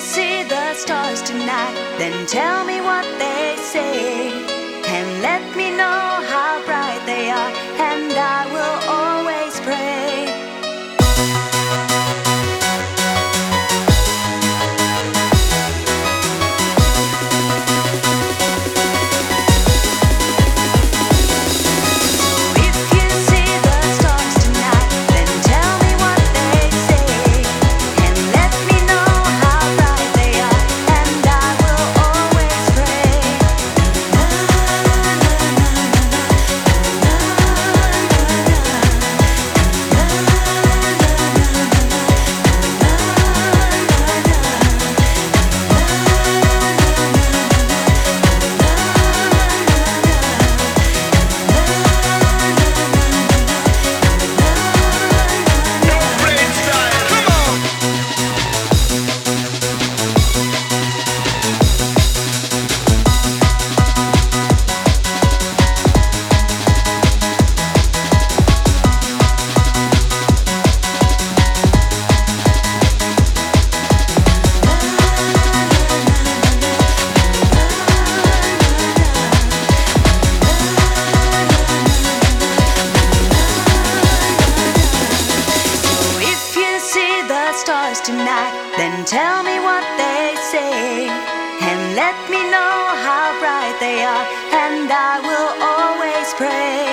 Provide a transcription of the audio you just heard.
see the stars tonight, then tell me back. Then tell me what they say. And let me know how bright they are. And I will always pray.